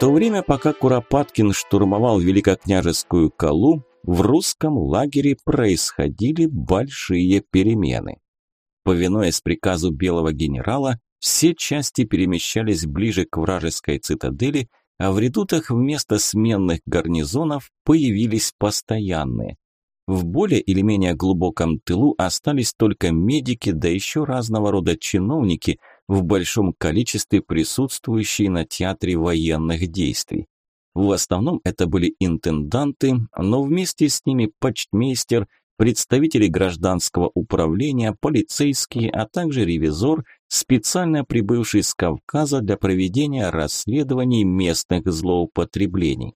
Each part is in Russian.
то время, пока Куропаткин штурмовал Великокняжескую Калу, в русском лагере происходили большие перемены. Повинуясь приказу белого генерала, все части перемещались ближе к вражеской цитадели, а в редутах вместо сменных гарнизонов появились постоянные. В более или менее глубоком тылу остались только медики, да еще разного рода чиновники, в большом количестве присутствующие на театре военных действий. В основном это были интенданты, но вместе с ними почтмейстер, представители гражданского управления, полицейские, а также ревизор, специально прибывший с Кавказа для проведения расследований местных злоупотреблений.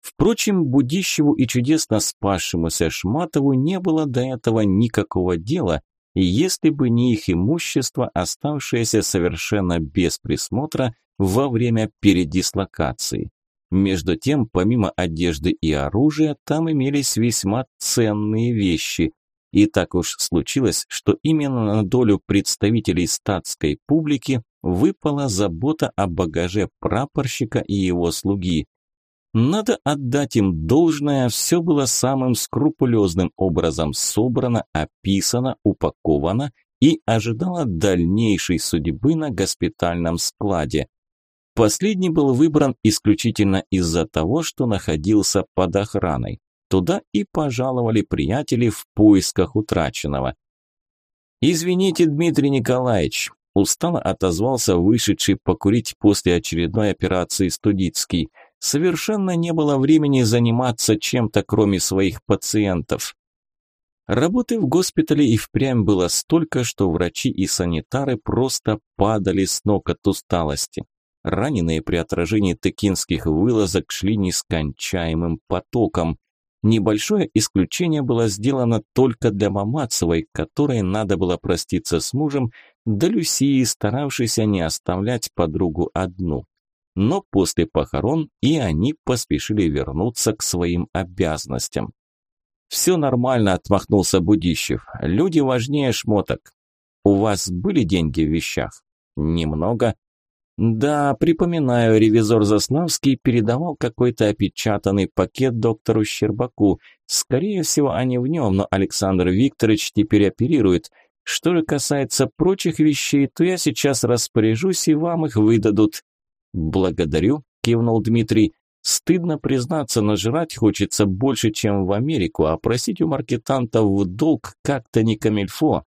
Впрочем, Будищеву и чудесно спасшемуся Шматову не было до этого никакого дела, если бы не их имущество, оставшееся совершенно без присмотра во время передислокации. Между тем, помимо одежды и оружия, там имелись весьма ценные вещи. И так уж случилось, что именно на долю представителей статской публики выпала забота о багаже прапорщика и его слуги. Надо отдать им должное, все было самым скрупулезным образом собрано, описано, упаковано и ожидало дальнейшей судьбы на госпитальном складе. Последний был выбран исключительно из-за того, что находился под охраной. Туда и пожаловали приятели в поисках утраченного. «Извините, Дмитрий Николаевич», – устало отозвался вышедший покурить после очередной операции Студицкий. «Совершенно не было времени заниматься чем-то, кроме своих пациентов». Работы в госпитале и впрямь было столько, что врачи и санитары просто падали с ног от усталости. Раненые при отражении текинских вылазок шли нескончаемым потоком. Небольшое исключение было сделано только для Мамацевой, которой надо было проститься с мужем, да Люсии, старавшейся не оставлять подругу одну. Но после похорон и они поспешили вернуться к своим обязанностям. «Все нормально», – отмахнулся Будищев. «Люди важнее шмоток. У вас были деньги в вещах?» «Немного. Да, припоминаю, ревизор Заславский передавал какой-то опечатанный пакет доктору Щербаку. Скорее всего, они в нем, но Александр Викторович теперь оперирует. Что же касается прочих вещей, то я сейчас распоряжусь, и вам их выдадут. Благодарю, кивнул Дмитрий. Стыдно признаться, но жрать хочется больше, чем в Америку, а просить у маркетантов в долг как-то не камильфо.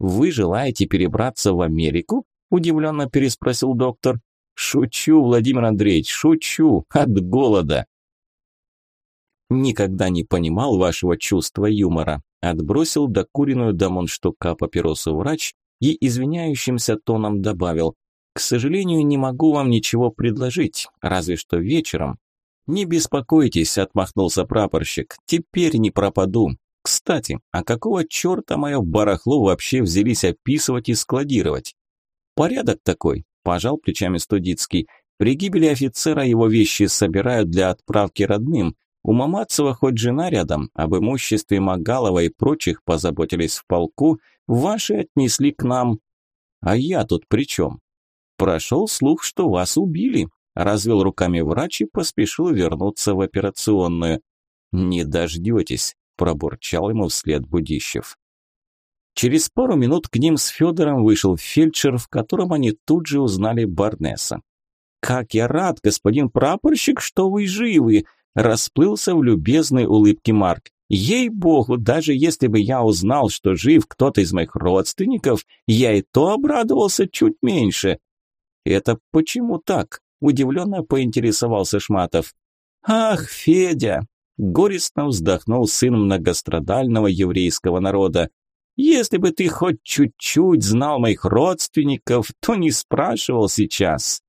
Вы желаете перебраться в Америку? Удивленно переспросил доктор. Шучу, Владимир Андреевич, шучу. От голода. Никогда не понимал вашего чувства юмора. Отбросил докуренную до монштука папиросу врач и извиняющимся тоном добавил. К сожалению, не могу вам ничего предложить, разве что вечером. Не беспокойтесь, отмахнулся прапорщик. Теперь не пропаду. Кстати, а какого черта мое барахло вообще взялись описывать и складировать? Порядок такой, пожал плечами Студицкий. При гибели офицера его вещи собирают для отправки родным. У Мамацева хоть жена рядом, об имуществе Магалова и прочих позаботились в полку, ваши отнесли к нам. А я тут при чем? Прошел слух, что вас убили. Развел руками врач и поспешил вернуться в операционную. «Не дождетесь», – пробурчал ему вслед Будищев. Через пару минут к ним с Федором вышел фельдшер, в котором они тут же узнали Барнеса. «Как я рад, господин прапорщик, что вы живы!» Расплылся в любезной улыбке Марк. «Ей-богу, даже если бы я узнал, что жив кто-то из моих родственников, я и то обрадовался чуть меньше». «Это почему так?» – удивленно поинтересовался Шматов. «Ах, Федя!» – горестно вздохнул сын многострадального еврейского народа. Если бы ты хоть чуть-чуть знал моих родственников, то не спрашивал сейчас.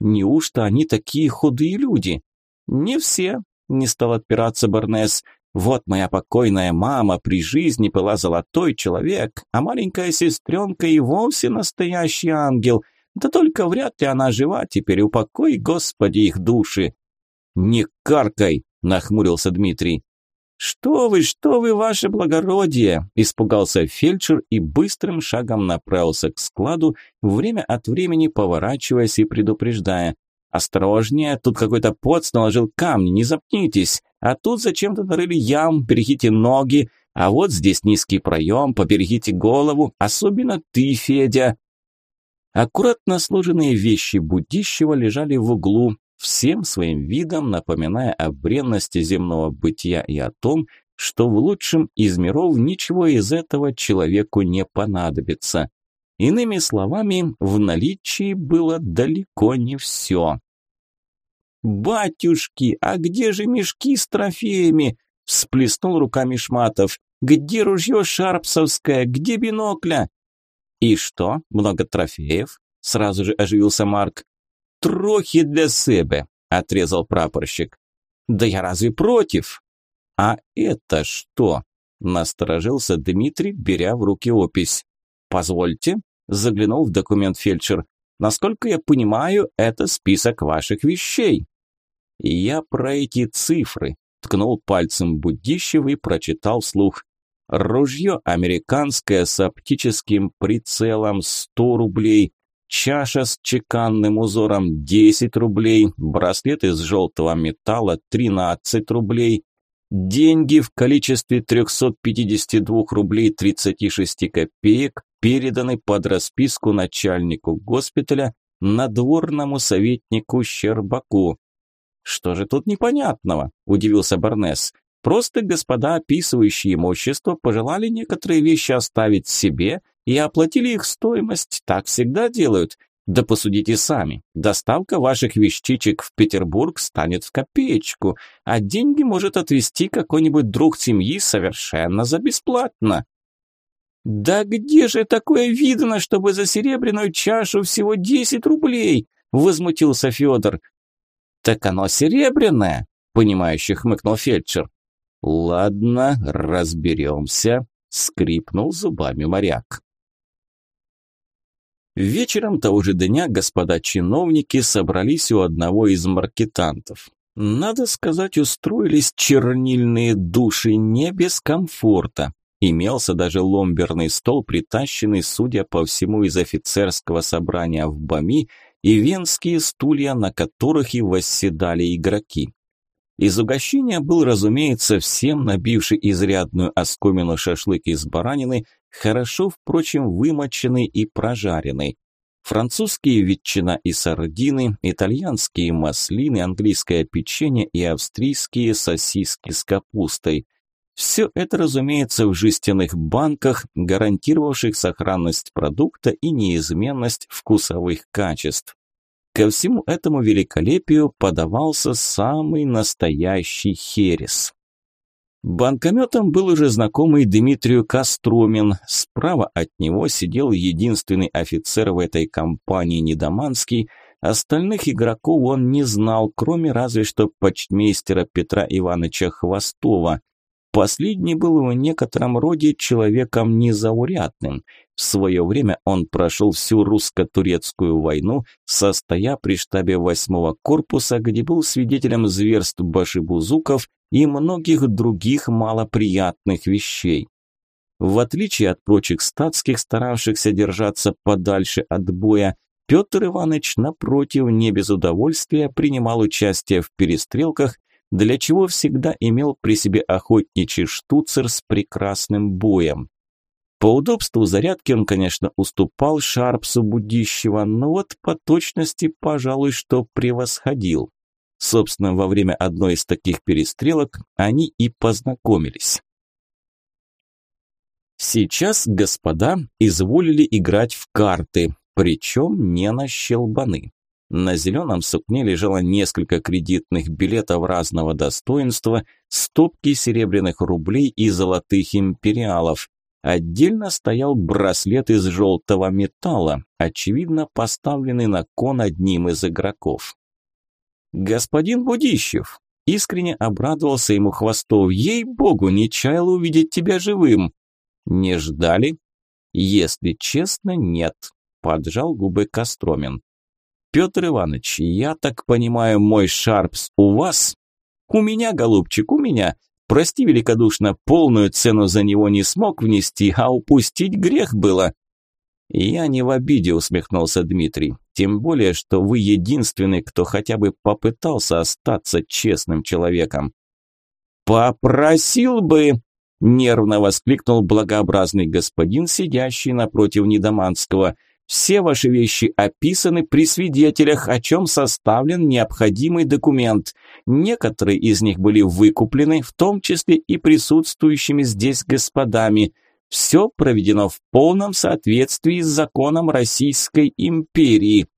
Неужто они такие худые люди? Не все, не стал отпираться Барнес. Вот моя покойная мама при жизни была золотой человек, а маленькая сестренка и вовсе настоящий ангел. Да только вряд ли она жива теперь, упокой, Господи, их души. Не каркай, нахмурился Дмитрий. «Что вы, что вы, ваше благородие!» – испугался фельдшер и быстрым шагом направился к складу, время от времени поворачиваясь и предупреждая. Осторожнее, тут какой-то поц наложил камни, не запнитесь. А тут зачем-то нарыли ям, берегите ноги. А вот здесь низкий проем, поберегите голову, особенно ты, Федя. Аккуратно сложенные вещи будущего лежали в углу, всем своим видом напоминая о бренности земного бытия и о том, что в лучшем из миров ничего из этого человеку не понадобится. Иными словами, в наличии было далеко не все. «Батюшки, а где же мешки с трофеями?» – всплеснул руками Шматов. «Где ружье шарпсовское? Где бинокля?» «И что, много трофеев?» – сразу же оживился Марк. «Трохи для себе», – отрезал прапорщик. «Да я разве против?» «А это что?» – насторожился Дмитрий, беря в руки опись. «Позвольте», – заглянул в документ фельдшер. «Насколько я понимаю, это список ваших вещей». «Я про эти цифры», – ткнул пальцем Будищев и прочитал вслух. «Ружье американское с оптическим прицелом 100 рублей, чаша с чеканным узором 10 рублей, браслет из желтого металла 13 рублей, Деньги в количестве 352 рублей 36 копеек переданы под расписку начальнику госпиталя надворному советнику Щербаку. «Что же тут непонятного?» – удивился Барнес. «Просто господа, описывающие имущество, пожелали некоторые вещи оставить себе и оплатили их стоимость. Так всегда делают. Да посудите сами. Доставка ваших вещичек в Петербург станет в копеечку, а деньги может отвезти какой-нибудь друг семьи совершенно за бесплатно. Да где же такое видно, чтобы за серебряную чашу всего 10 рублей? Возмутился Федор. Так оно серебряное, понимающе хмыкнул фельдшер. Ладно, разберемся, скрипнул зубами моряк. Вечером того же дня господа чиновники собрались у одного из маркетантов. Надо сказать, устроились чернильные души не без комфорта. Имелся даже ломберный стол, притащенный, судя по всему, из офицерского собрания в Бами, и венские стулья, на которых и восседали игроки. Из угощения был, разумеется, всем набивший изрядную оскомину шашлык из баранины, хорошо, впрочем, вымоченный и прожаренный. Французские ветчина и сардины, итальянские маслины, английское печенье и австрийские сосиски с капустой. Все это, разумеется, в жестяных банках, гарантировавших сохранность продукта и неизменность вкусовых качеств. Ко всему этому великолепию подавался самый настоящий херес. Банкометом был уже знакомый Дмитрию Кострумин. Справа от него сидел единственный офицер в этой компании Недоманский. Остальных игроков он не знал, кроме разве что почтмейстера Петра Ивановича Хвостова. Последний был в некотором роде человеком незаурядным. В свое время он прошел всю русско-турецкую войну, состоя при штабе 8-го корпуса, где был свидетелем зверств башибузуков и многих других малоприятных вещей. В отличие от прочих статских, старавшихся держаться подальше от боя, Петр Иванович, напротив, не без удовольствия принимал участие в перестрелках, для чего всегда имел при себе охотничий штуцер с прекрасным боем. По удобству зарядки он, конечно, уступал Шарпсу будущего, но вот по точности, пожалуй, что превосходил. Собственно, во время одной из таких перестрелок они и познакомились. Сейчас господа изволили играть в карты, причем не на щелбаны. На зеленом сукне лежало несколько кредитных билетов разного достоинства, стопки серебряных рублей и золотых империалов. Отдельно стоял браслет из желтого металла, очевидно поставленный на кон одним из игроков. «Господин Будищев!» Искренне обрадовался ему Хвостов. «Ей-богу, не чаял увидеть тебя живым!» «Не ждали?» «Если честно, нет», – поджал губы Костромин. «Петр Иванович, я так понимаю, мой Шарпс у вас?» «У меня, голубчик, у меня. Прости великодушно, полную цену за него не смог внести, а упустить грех было». «Я не в обиде», – усмехнулся Дмитрий. «Тем более, что вы единственный, кто хотя бы попытался остаться честным человеком». «Попросил бы!» – нервно воскликнул благообразный господин, сидящий напротив Недоманского. «Все ваши вещи описаны при свидетелях, о чем составлен необходимый документ. Некоторые из них были выкуплены, в том числе и присутствующими здесь господами». Все проведено в полном соответствии с законом Российской империи.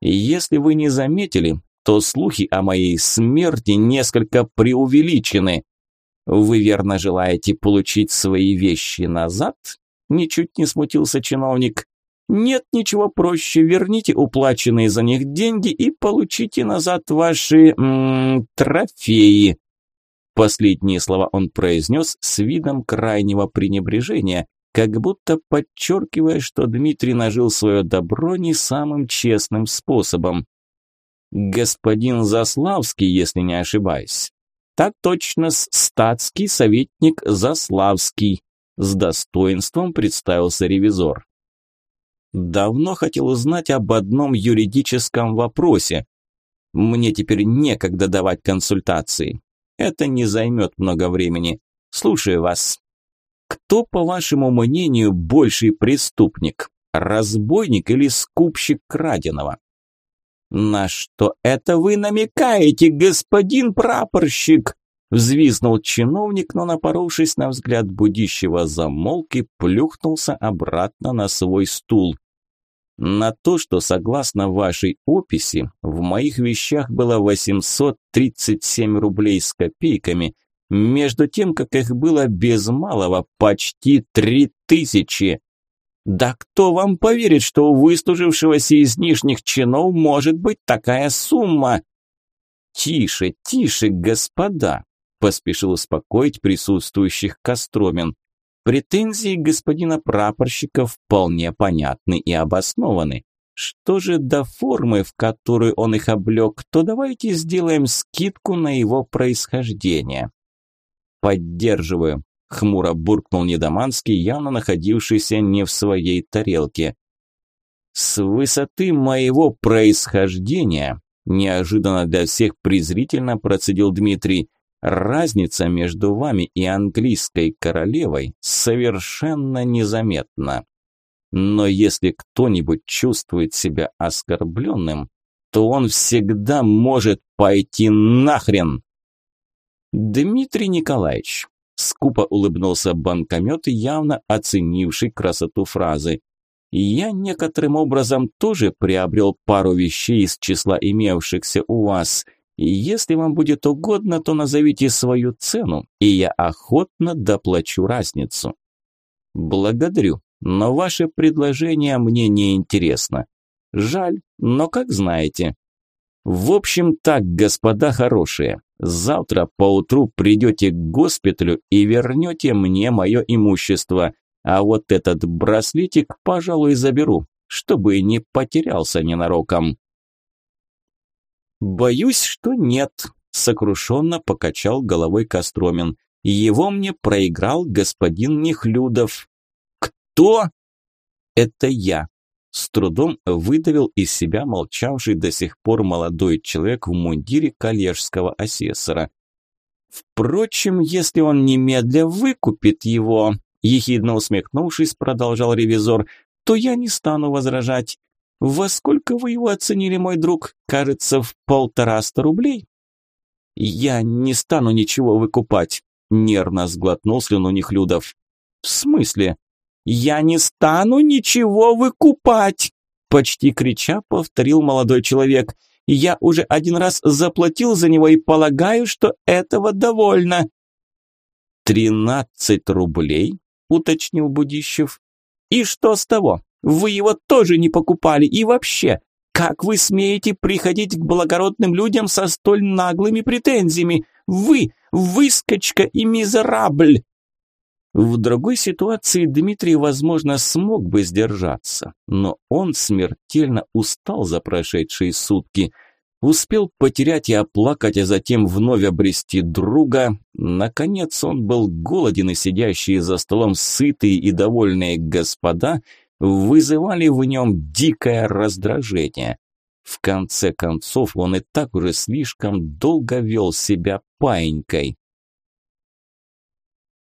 Если вы не заметили, то слухи о моей смерти несколько преувеличены. Вы верно желаете получить свои вещи назад? Ничуть не смутился чиновник. Нет ничего проще, верните уплаченные за них деньги и получите назад ваши м -м, трофеи. Последние слова он произнес с видом крайнего пренебрежения, как будто подчеркивая, что Дмитрий нажил свое добро не самым честным способом. «Господин Заславский, если не ошибаюсь». «Так точно, статский советник Заславский», с достоинством представился ревизор. «Давно хотел узнать об одном юридическом вопросе. Мне теперь некогда давать консультации. Это не займет много времени. Слушаю вас. Кто, по вашему мнению, больший преступник? Разбойник или скупщик краденого? На что это вы намекаете, господин прапорщик? Взвизнул чиновник, но, напоровшись на взгляд будущего, замолк и плюхнулся обратно на свой стул на то, что согласно вашей описи в моих вещах было 837 рублей с копейками, между тем, как их было без малого почти 3000. Да кто вам поверит, что у выслужившегося из нижних чинов может быть такая сумма? Тише, тише, господа, поспешил успокоить присутствующих Костромин. Претензии господина прапорщика вполне понятны и обоснованы. Что же до формы, в которую он их облег, то давайте сделаем скидку на его происхождение. Поддерживаю, хмуро буркнул Недоманский, явно находившийся не в своей тарелке. С высоты моего происхождения, неожиданно для всех презрительно процедил Дмитрий, Разница между вами и английской королевой совершенно незаметна. Но если кто-нибудь чувствует себя оскорбленным, то он всегда может пойти нахрен. Дмитрий Николаевич, скупо улыбнулся банкомет, явно оценивший красоту фразы. Я некоторым образом тоже приобрел пару вещей из числа имевшихся у вас – если вам будет угодно, то назовите свою цену, и я охотно доплачу разницу. Благодарю, но ваше предложение мне не интересно. Жаль, но как знаете. В общем так, господа хорошие, завтра поутру придете к госпиталю и вернете мне мое имущество, а вот этот браслетик, пожалуй, заберу, чтобы не потерялся ненароком. «Боюсь, что нет», – сокрушенно покачал головой Костромин. «Его мне проиграл господин Нехлюдов». «Кто?» «Это я», – с трудом выдавил из себя молчавший до сих пор молодой человек в мундире коллежского асессора. «Впрочем, если он немедля выкупит его», – ехидно усмехнувшись, продолжал ревизор, – «то я не стану возражать. «Во сколько вы его оценили, мой друг? Кажется, в полтораста рублей?» «Я не стану ничего выкупать», – нервно сглотнул слюну Нехлюдов. «В смысле?» «Я не стану ничего выкупать!» Почти крича повторил молодой человек. «Я уже один раз заплатил за него и полагаю, что этого довольно». «Тринадцать рублей?» – уточнил Будищев. «И что с того? Вы его тоже не покупали и вообще, как вы смеете приходить к благородным людям со столь наглыми претензиями? Вы выскочка и мизерабль!» В другой ситуации Дмитрий, возможно, смог бы сдержаться, но он смертельно устал за прошедшие сутки. Успел потерять и оплакать, а затем вновь обрести друга. Наконец он был голоден, и сидящие за столом сытые и довольные господа вызывали в нем дикое раздражение. В конце концов, он и так уже слишком долго вел себя паинькой.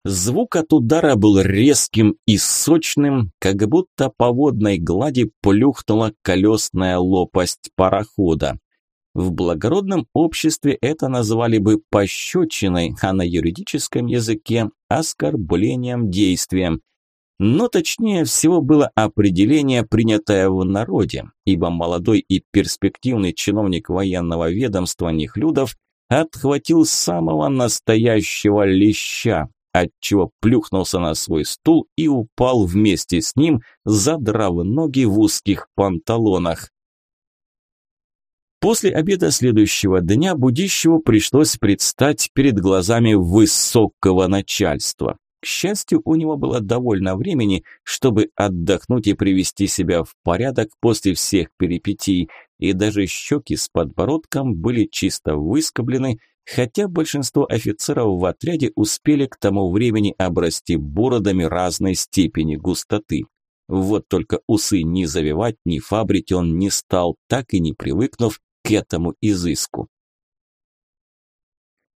Звук от удара был резким и сочным, как будто по водной глади плюхнула колесная лопасть парохода. В благородном обществе это назвали бы пощечиной, а на юридическом языке – оскорблением действием. Но точнее всего было определение, принятое в народе, ибо молодой и перспективный чиновник военного ведомства Нехлюдов отхватил самого настоящего леща, отчего плюхнулся на свой стул и упал вместе с ним, задрав ноги в узких панталонах. После обеда следующего дня Будищеву пришлось предстать перед глазами высокого начальства. К счастью, у него было довольно времени, чтобы отдохнуть и привести себя в порядок после всех перипетий, и даже щеки с подбородком были чисто выскоблены, хотя большинство офицеров в отряде успели к тому времени обрасти бородами разной степени густоты. Вот только усы ни завивать, ни фабрить он не стал, так и не привыкнув к этому изыску.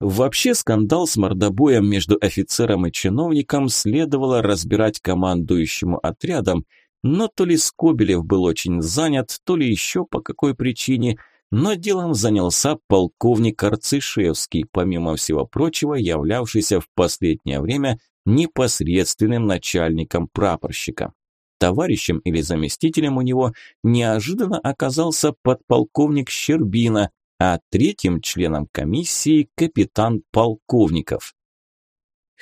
Вообще скандал с мордобоем между офицером и чиновником следовало разбирать командующему отрядом, но то ли Скобелев был очень занят, то ли еще по какой причине, но делом занялся полковник Арцишевский, помимо всего прочего являвшийся в последнее время непосредственным начальником прапорщика. Товарищем или заместителем у него неожиданно оказался подполковник Щербина, а третьим членом комиссии капитан Полковников.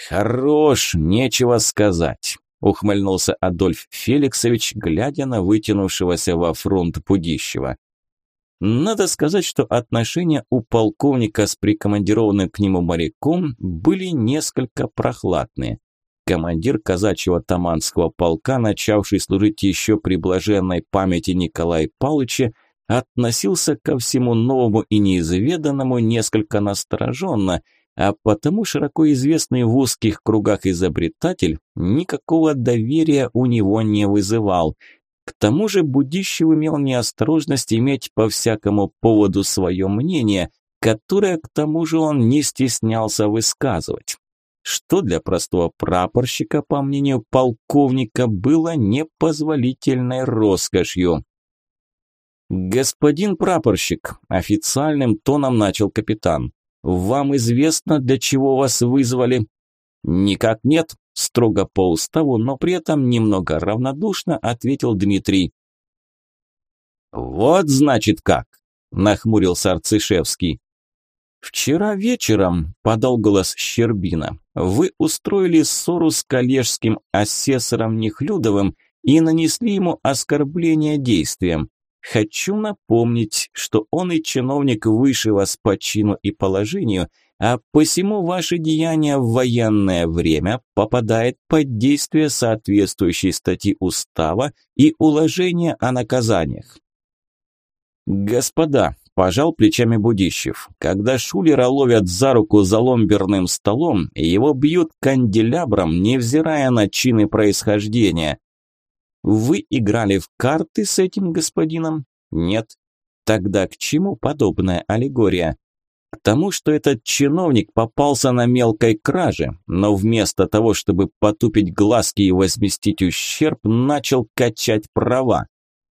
«Хорош, нечего сказать», – ухмыльнулся Адольф Феликсович, глядя на вытянувшегося во фронт Пудищева. Надо сказать, что отношения у полковника с прикомандированным к нему моряком были несколько прохладные. Командир казачьего Таманского полка, начавший служить еще при блаженной памяти Николая Павловича, относился ко всему новому и неизведанному несколько настороженно, а потому широко известный в узких кругах изобретатель никакого доверия у него не вызывал. К тому же Будищев имел неосторожность иметь по всякому поводу свое мнение, которое к тому же он не стеснялся высказывать что для простого прапорщика, по мнению полковника, было непозволительной роскошью. «Господин прапорщик», – официальным тоном начал капитан, – «вам известно, для чего вас вызвали?» «Никак нет», – строго по уставу, но при этом немного равнодушно ответил Дмитрий. «Вот значит как», – нахмурился Арцишевский. «Вчера вечером», – подал голос Щербина, – «вы устроили ссору с коллежским асессором Нехлюдовым и нанесли ему оскорбление действием. Хочу напомнить, что он и чиновник выше вас по чину и положению, а посему ваше деяние в военное время попадает под действие соответствующей статьи устава и уложения о наказаниях. Господа, пожал плечами Будищев, когда шулера ловят за руку за ломберным столом, его бьют канделябром, невзирая на чины происхождения. Вы играли в карты с этим господином? Нет. Тогда к чему подобная аллегория? К тому, что этот чиновник попался на мелкой краже, но вместо того, чтобы потупить глазки и возместить ущерб, начал качать права.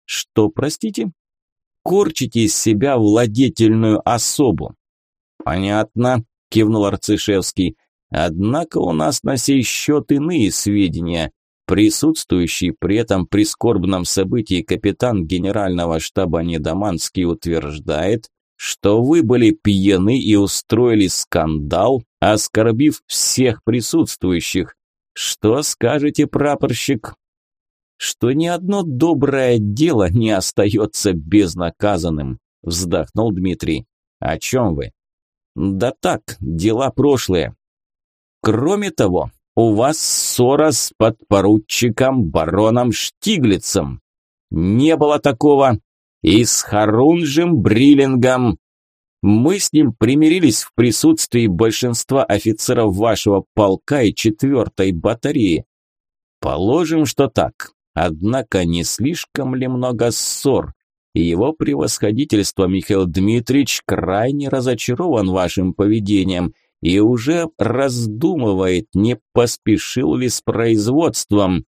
Что, простите? Корчите из себя владетельную особу. Понятно, кивнул Арцишевский. Однако у нас на сей счет иные сведения. Присутствующий при этом прискорбном событии капитан генерального штаба Недоманский утверждает, что вы были пьяны и устроили скандал, оскорбив всех присутствующих. Что скажете, прапорщик? Что ни одно доброе дело не остается безнаказанным, вздохнул Дмитрий. О чем вы? Да так, дела прошлые. Кроме того, у вас ссора с подпоручиком бароном Штиглицем. Не было такого. И с Харунжем Бриллингом. Мы с ним примирились в присутствии большинства офицеров вашего полка и четвертой батареи. Положим, что так. Однако не слишком ли много ссор? Его превосходительство Михаил Дмитриевич крайне разочарован вашим поведением и уже раздумывает, не поспешил ли с производством.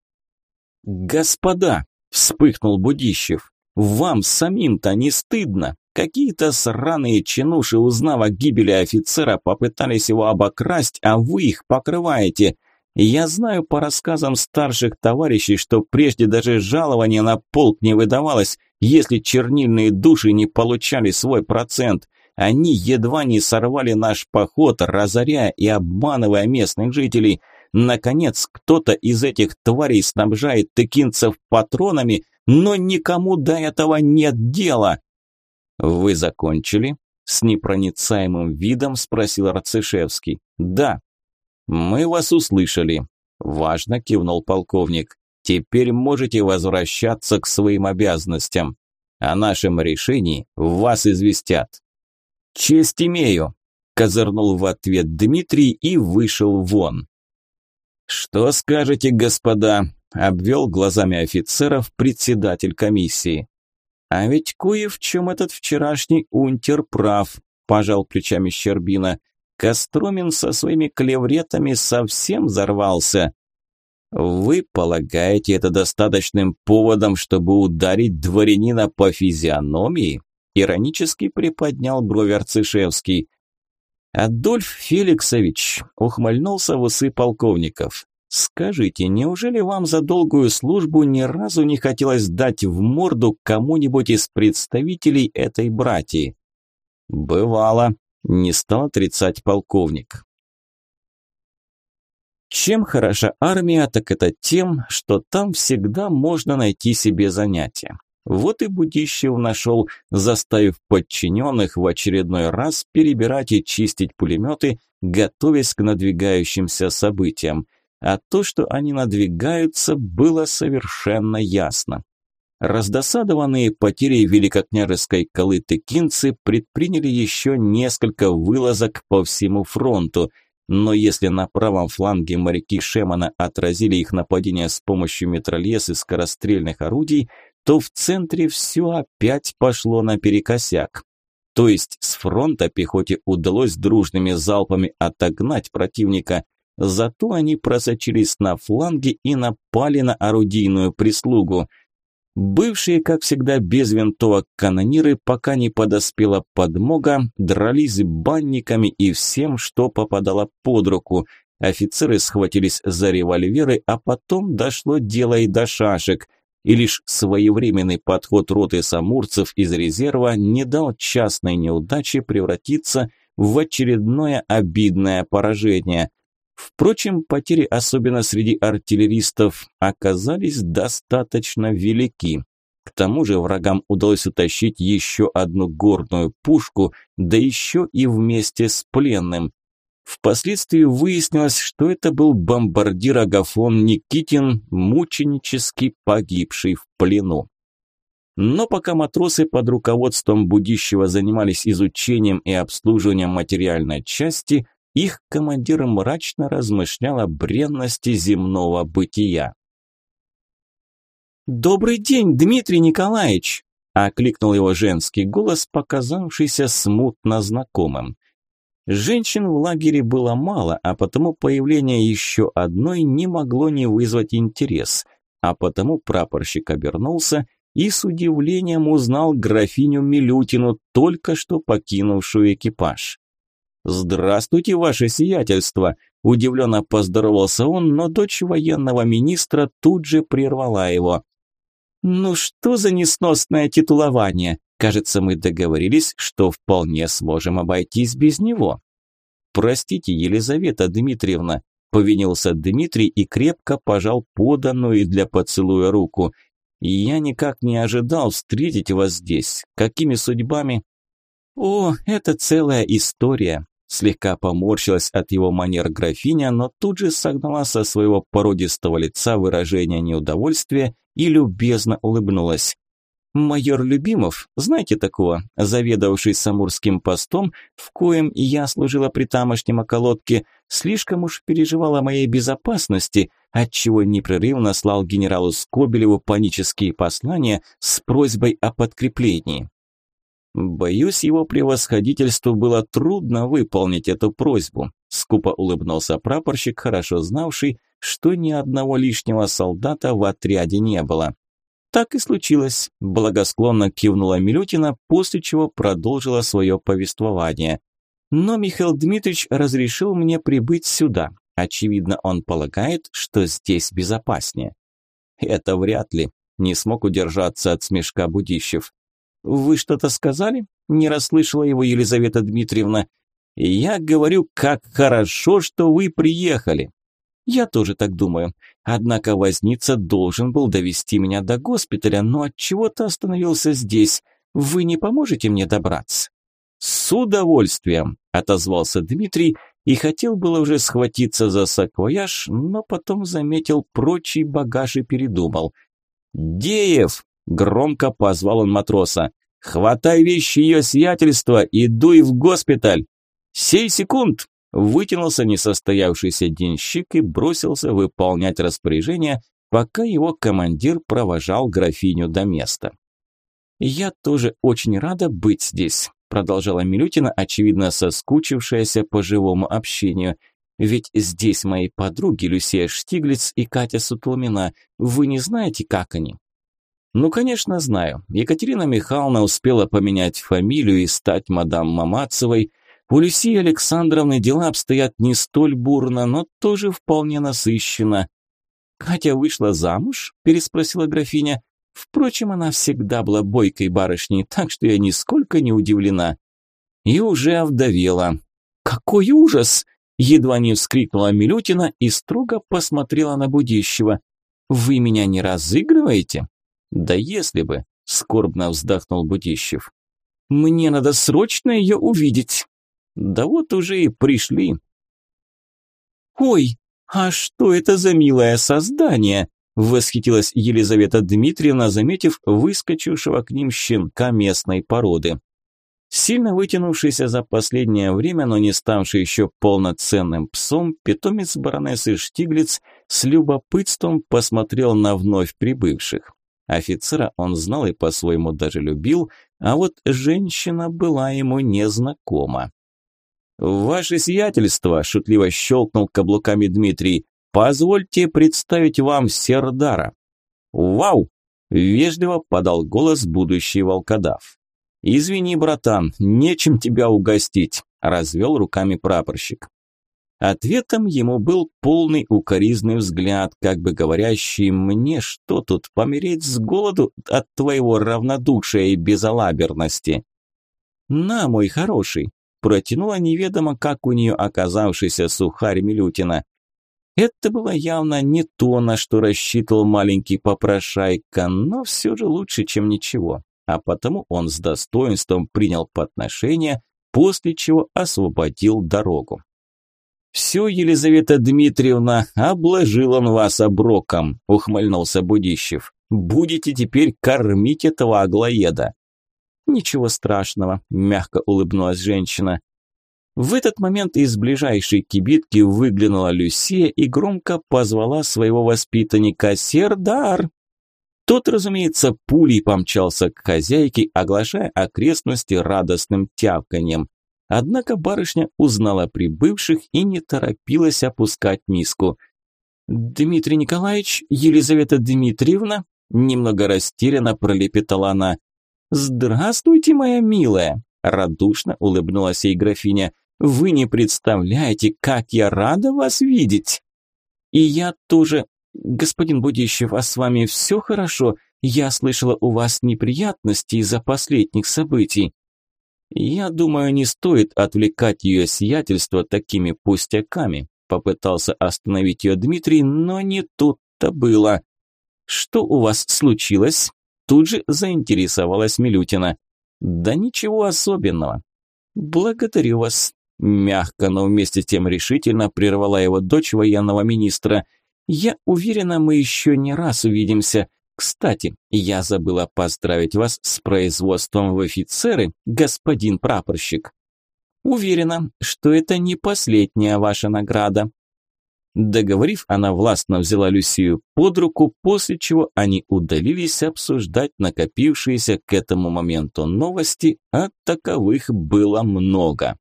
«Господа!» – вспыхнул Будищев. «Вам самим-то не стыдно? Какие-то сраные чинуши, узнав о гибели офицера, попытались его обокрасть, а вы их покрываете. Я знаю по рассказам старших товарищей, что прежде даже жалование на полк не выдавалось, если чернильные души не получали свой процент. Они едва не сорвали наш поход, разоряя и обманывая местных жителей. Наконец, кто-то из этих тварей снабжает тыкинцев патронами, но никому до этого нет дела. «Вы закончили?» – с непроницаемым видом спросил Рацишевский. «Да». «Мы вас услышали», – важно кивнул полковник. «Теперь можете возвращаться к своим обязанностям. О нашем решении вас известят». «Честь имею», – козырнул в ответ Дмитрий и вышел вон. «Что скажете, господа?» – обвел глазами офицеров председатель комиссии. «А ведь кое в чем этот вчерашний унтер прав», – пожал плечами Щербина. «Костромин со своими клевретами совсем взорвался». «Вы полагаете это достаточным поводом, чтобы ударить дворянина по физиономии?» Иронически приподнял брови Арцишевский. «Адольф Феликсович», – ухмыльнулся в усы полковников. Скажите, неужели вам за долгую службу ни разу не хотелось дать в морду кому-нибудь из представителей этой братьи? Бывало, не стал отрицать полковник. Чем хороша армия, так это тем, что там всегда можно найти себе занятие. Вот и Будищев нашел, заставив подчиненных в очередной раз перебирать и чистить пулеметы, готовясь к надвигающимся событиям а то, что они надвигаются, было совершенно ясно. Раздосадованные потерей великокняжеской колы тыкинцы предприняли еще несколько вылазок по всему фронту, но если на правом фланге моряки Шемана отразили их нападение с помощью метрольез и скорострельных орудий, то в центре все опять пошло наперекосяк. То есть с фронта пехоте удалось дружными залпами отогнать противника, Зато они просочились на фланги и напали на орудийную прислугу. Бывшие, как всегда, без винтовок канониры, пока не подоспела подмога, дрались банниками и всем, что попадало под руку. Офицеры схватились за револьверы, а потом дошло дело и до шашек. И лишь своевременный подход роты самурцев из резерва не дал частной неудаче превратиться в очередное обидное поражение – Впрочем, потери, особенно среди артиллеристов, оказались достаточно велики. К тому же врагам удалось утащить еще одну горную пушку, да еще и вместе с пленным. Впоследствии выяснилось, что это был бомбардир Агафон Никитин, мученически погибший в плену. Но пока матросы под руководством Будищева занимались изучением и обслуживанием материальной части, их командир мрачно размышлял о бренности земного бытия. «Добрый день, Дмитрий Николаевич!» – окликнул его женский голос, показавшийся смутно знакомым. Женщин в лагере было мало, а потому появление еще одной не могло не вызвать интерес, а потому прапорщик обернулся и с удивлением узнал графиню Милютину, только что покинувшую экипаж. «Здравствуйте, ваше сиятельство!» Удивленно поздоровался он, но дочь военного министра тут же прервала его. «Ну что за несносное титулование? Кажется, мы договорились, что вполне сможем обойтись без него». «Простите, Елизавета Дмитриевна», – повинился Дмитрий и крепко пожал поданную для поцелуя руку. «Я никак не ожидал встретить вас здесь. Какими судьбами?» «О, это целая история», Слегка поморщилась от его манер графиня, но тут же согнала со своего породистого лица выражение неудовольствия и любезно улыбнулась. Майор Любимов, знаете такого, заведовавший Самурским постом, в коем я служила при тамошнем околотке, слишком уж переживал о моей безопасности, отчего непрерывно слал генералу Скобелеву панические послания с просьбой о подкреплении. Боюсь, его превосходительству было трудно выполнить эту просьбу, скупо улыбнулся прапорщик, хорошо знавший, что ни одного лишнего солдата в отряде не было. Так и случилось, благосклонно кивнула Милютина, после чего продолжила свое повествование. Но Михаил Дмитриевич разрешил мне прибыть сюда. Очевидно, он полагает, что здесь безопаснее. Это вряд ли, не смог удержаться от смешка Будищев. Вы что-то сказали? Не расслышала его Елизавета Дмитриевна. Я говорю, как хорошо, что вы приехали. Я тоже так думаю. Однако возница должен был довести меня до госпиталя, но от чего-то остановился здесь. Вы не поможете мне добраться? С удовольствием, отозвался Дмитрий и хотел было уже схватиться за саквояж, но потом заметил прочий багаж и передумал. «Деев!» – громко позвал он матроса. «Хватай вещи ее сиятельства и дуй в госпиталь!» «Сей секунд!» Вытянулся несостоявшийся денщик и бросился выполнять распоряжение, пока его командир провожал графиню до места. «Я тоже очень рада быть здесь», – продолжала Милютина, очевидно соскучившаяся по живому общению. «Ведь здесь мои подруги Люсия Штиглиц и Катя Сутлумина. Вы не знаете, как они?» «Ну, конечно, знаю. Екатерина Михайловна успела поменять фамилию и стать мадам Мамацевой – у Люсии Александровны дела обстоят не столь бурно, но тоже вполне насыщенно. «Катя вышла замуж?» – переспросила графиня. Впрочем, она всегда была бойкой барышней, так что я нисколько не удивлена. И уже овдовела. «Какой ужас!» – едва не вскрикнула Милютина и строго посмотрела на Будищева. «Вы меня не разыгрываете?» «Да если бы!» – скорбно вздохнул Будищев. «Мне надо срочно ее увидеть!» Да вот уже и пришли. Ой, а что это за милое создание? Восхитилась Елизавета Дмитриевна, заметив выскочившего к ним щенка местной породы. Сильно вытянувшийся за последнее время, но не ставший еще полноценным псом, питомец баронессы Штиглиц с любопытством посмотрел на вновь прибывших. Офицера он знал и по-своему даже любил, а вот женщина была ему незнакома. «Ваше сиятельство», – шутливо щелкнул каблуками Дмитрий, – «позвольте представить вам Сердара». «Вау!» – вежливо подал голос будущий волкодав. «Извини, братан, нечем тебя угостить», – развел руками прапорщик. Ответом ему был полный укоризный взгляд, как бы говорящий «мне что тут, помереть с голоду от твоего равнодушия и безалаберности?» «На, мой хороший», протянула неведомо как у нее оказавшийся сухарь Милютина. Это было явно не то, на что рассчитывал маленький попрошайка, но все же лучше, чем ничего. А потому он с достоинством принял подношение, после чего освободил дорогу. «Все, Елизавета Дмитриевна, обложил он вас оброком», – ухмыльнулся Будищев. «Будете теперь кормить этого аглоеда». «Ничего страшного», – мягко улыбнулась женщина. В этот момент из ближайшей кибитки выглянула Люсия и громко позвала своего воспитанника «Сердар!». Тот, разумеется, пулей помчался к хозяйке, оглашая окрестности радостным тявканьем. Однако барышня узнала прибывших и не торопилась опускать миску. «Дмитрий Николаевич, Елизавета Дмитриевна?» Немного растерянно пролепетала она. «Здравствуйте, моя милая!» – радушно улыбнулась ей графиня. «Вы не представляете, как я рада вас видеть!» «И я тоже... Господин Будищев, а с вами все хорошо? Я слышала, у вас неприятности из-за последних событий». «Я думаю, не стоит отвлекать ее сиятельство такими пустяками», попытался остановить ее Дмитрий, но не тут-то было. «Что у вас случилось?» Тут же заинтересовалась Милютина. Да ничего особенного. Благодарю вас. Мягко, но вместе с тем решительно прервала его дочь военного министра. Я уверена, мы еще не раз увидимся. Кстати, я забыла поздравить вас с производством в офицеры, господин прапорщик. Уверена, что это не последняя ваша награда. Договорив, она властно взяла Люсию под руку, после чего они удалились обсуждать накопившиеся к этому моменту новости, а таковых было много.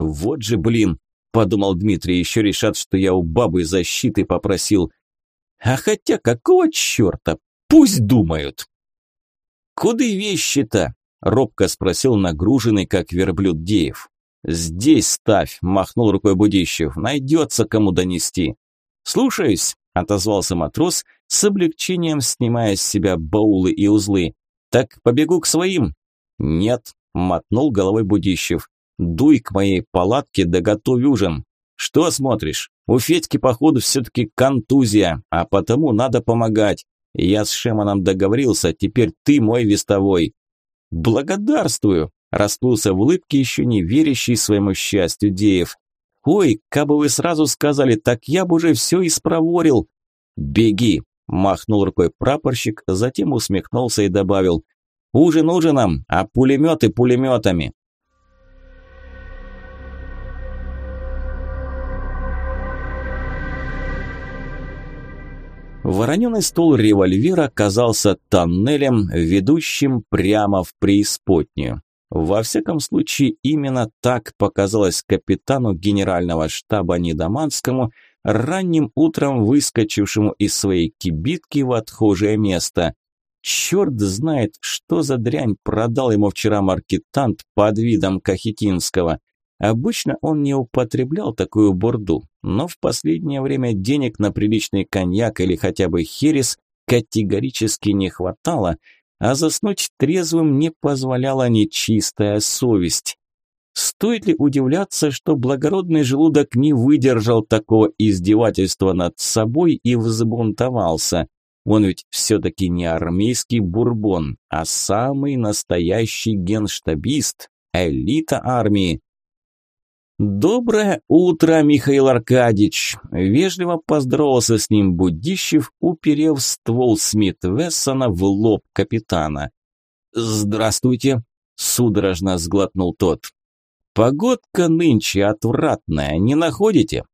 «Вот же, блин!» – подумал Дмитрий, еще решат, что я у бабы защиты попросил. А хотя какого черта? Пусть думают. «Куда вещи-то?» – робко спросил нагруженный, как верблюд Деев. «Здесь ставь», – махнул рукой Будищев. «Найдется кому донести». «Слушаюсь», – отозвался матрос, с облегчением снимая с себя баулы и узлы. «Так побегу к своим?» «Нет», – мотнул головой Будищев. «Дуй к моей палатке да готовь ужин. Что смотришь? У Федьки, походу, все-таки контузия, а потому надо помогать. Я с Шеманом договорился, теперь ты мой вестовой». «Благодарствую», – расплылся в улыбке еще не верящий своему счастью Деев. «Ой, кабы вы сразу сказали, так я бы уже все испроворил». «Беги», – махнул рукой прапорщик, затем усмехнулся и добавил. «Ужин ужином, а пулеметы пулеметами». Вороненый стол револьвера оказался тоннелем, ведущим прямо в преисподнюю. Во всяком случае, именно так показалось капитану генерального штаба Недоманскому, ранним утром выскочившему из своей кибитки в отхожее место. Черт знает, что за дрянь продал ему вчера маркетант под видом Кахетинского. Обычно он не употреблял такую бурду, но в последнее время денег на приличный коньяк или хотя бы херес категорически не хватало, а заснуть трезвым не позволяла нечистая совесть. Стоит ли удивляться, что благородный желудок не выдержал такого издевательства над собой и взбунтовался? Он ведь все-таки не армейский бурбон, а самый настоящий генштабист, элита армии. «Доброе утро, Михаил Аркадьевич!» Вежливо поздоровался с ним Будищев, уперев ствол Смит Вессона в лоб капитана. «Здравствуйте!» – судорожно сглотнул тот. «Погодка нынче отвратная, не находите?»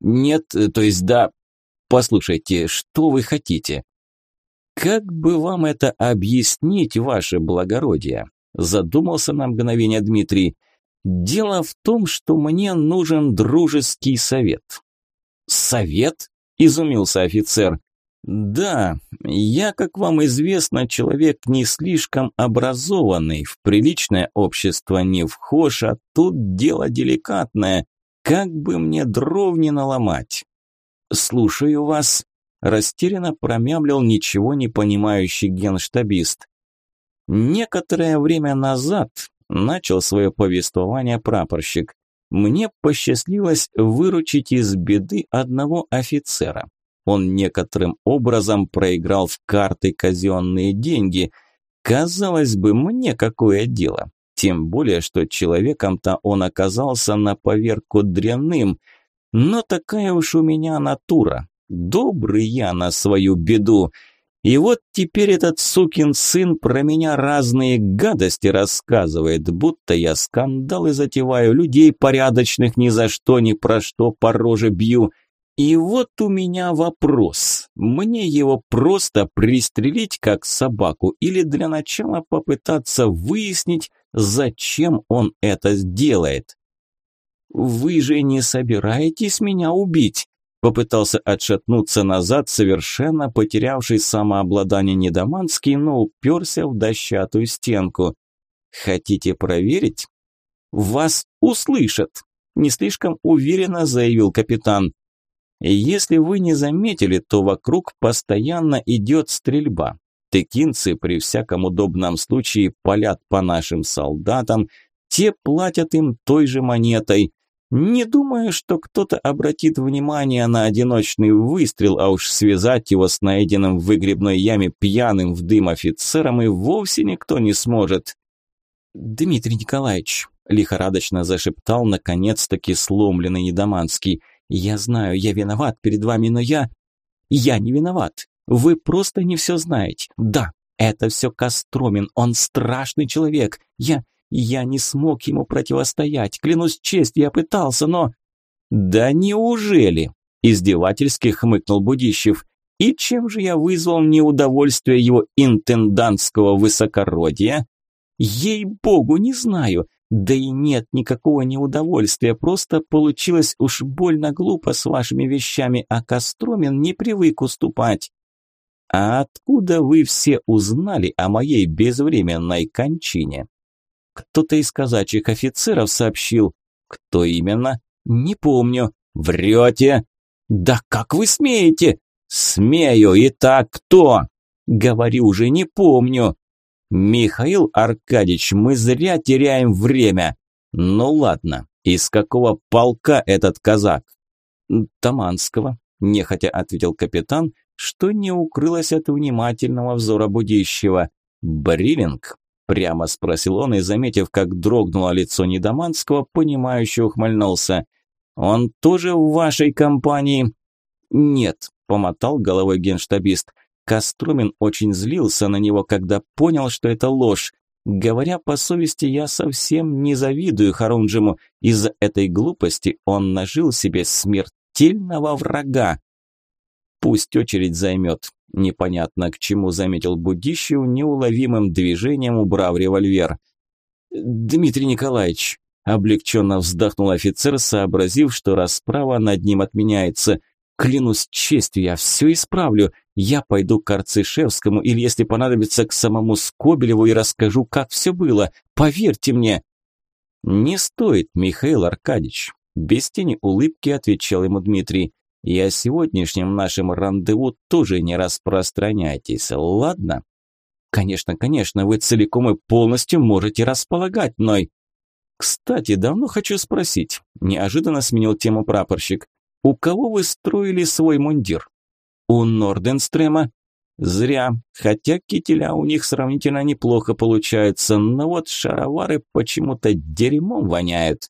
«Нет, то есть да...» «Послушайте, что вы хотите?» «Как бы вам это объяснить, ваше благородие?» – задумался на мгновение Дмитрий – Дело в том, что мне нужен дружеский совет. Совет? Изумился офицер. Да, я, как вам известно, человек не слишком образованный, в приличное общество не вхож, а тут дело деликатное. Как бы мне дров не наломать? Слушаю вас, растерянно промямлил ничего не понимающий генштабист. Некоторое время назад Начал свое повествование прапорщик. Мне посчастливилось выручить из беды одного офицера. Он некоторым образом проиграл в карты казенные деньги. Казалось бы, мне какое дело? Тем более, что человеком-то он оказался на поверку дрянным. Но такая уж у меня натура. Добрый я на свою беду. И вот теперь этот сукин сын про меня разные гадости рассказывает, будто я скандалы затеваю, людей порядочных ни за что, ни про что по роже бью. И вот у меня вопрос. Мне его просто пристрелить как собаку или для начала попытаться выяснить, зачем он это сделает? Вы же не собираетесь меня убить? Попытался отшатнуться назад, совершенно потерявший самообладание Недоманский, но уперся в дощатую стенку. «Хотите проверить?» «Вас услышат», – не слишком уверенно заявил капитан. «Если вы не заметили, то вокруг постоянно идет стрельба. Текинцы при всяком удобном случае палят по нашим солдатам, те платят им той же монетой. Не думаю, что кто-то обратит внимание на одиночный выстрел, а уж связать его с найденным в выгребной яме пьяным в дым офицером и вовсе никто не сможет. Дмитрий Николаевич, лихорадочно зашептал наконец-таки сломленный Недоманский. Я знаю, я виноват перед вами, но я... Я не виноват. Вы просто не все знаете. Да, это все Костромин, он страшный человек. Я... я не смог ему противостоять. Клянусь честью, я пытался, но... Да неужели? Издевательски хмыкнул Будищев. И чем же я вызвал неудовольствие его интендантского высокородия? Ей-богу, не знаю. Да и нет никакого неудовольствия, просто получилось уж больно глупо с вашими вещами, а Костромин не привык уступать. А откуда вы все узнали о моей безвременной кончине? Кто-то из казачьих офицеров сообщил. Кто именно? Не помню. Врете? Да как вы смеете? Смею, и так кто? Говорю уже, не помню. Михаил Аркадьевич, мы зря теряем время. Ну ладно, из какого полка этот казак? Таманского, нехотя ответил капитан, что не укрылось от внимательного взора будущего. Бриллинг? Прямо спросил он и, заметив, как дрогнуло лицо Недоманского, понимающе ухмыльнулся. «Он тоже в вашей компании?» «Нет», – помотал головой генштабист. Костромин очень злился на него, когда понял, что это ложь. Говоря по совести, я совсем не завидую Харунжему. Из-за этой глупости он нажил себе смертельного врага. Пусть очередь займет. Непонятно к чему заметил Будищев, неуловимым движением убрав револьвер. «Дмитрий Николаевич», – облегченно вздохнул офицер, сообразив, что расправа над ним отменяется. «Клянусь честью, я все исправлю. Я пойду к Арцишевскому или, если понадобится, к самому Скобелеву и расскажу, как все было. Поверьте мне». «Не стоит, Михаил Аркадьевич», – без тени улыбки отвечал ему Дмитрий. И о сегодняшнем нашем рандеву тоже не распространяйтесь, ладно? Конечно, конечно, вы целиком и полностью можете располагать мной. Кстати, давно хочу спросить, неожиданно сменил тему прапорщик. У кого вы строили свой мундир? У Норденстрема? Зря, хотя кителя у них сравнительно неплохо получаются, но вот шаровары почему-то дерьмом воняют.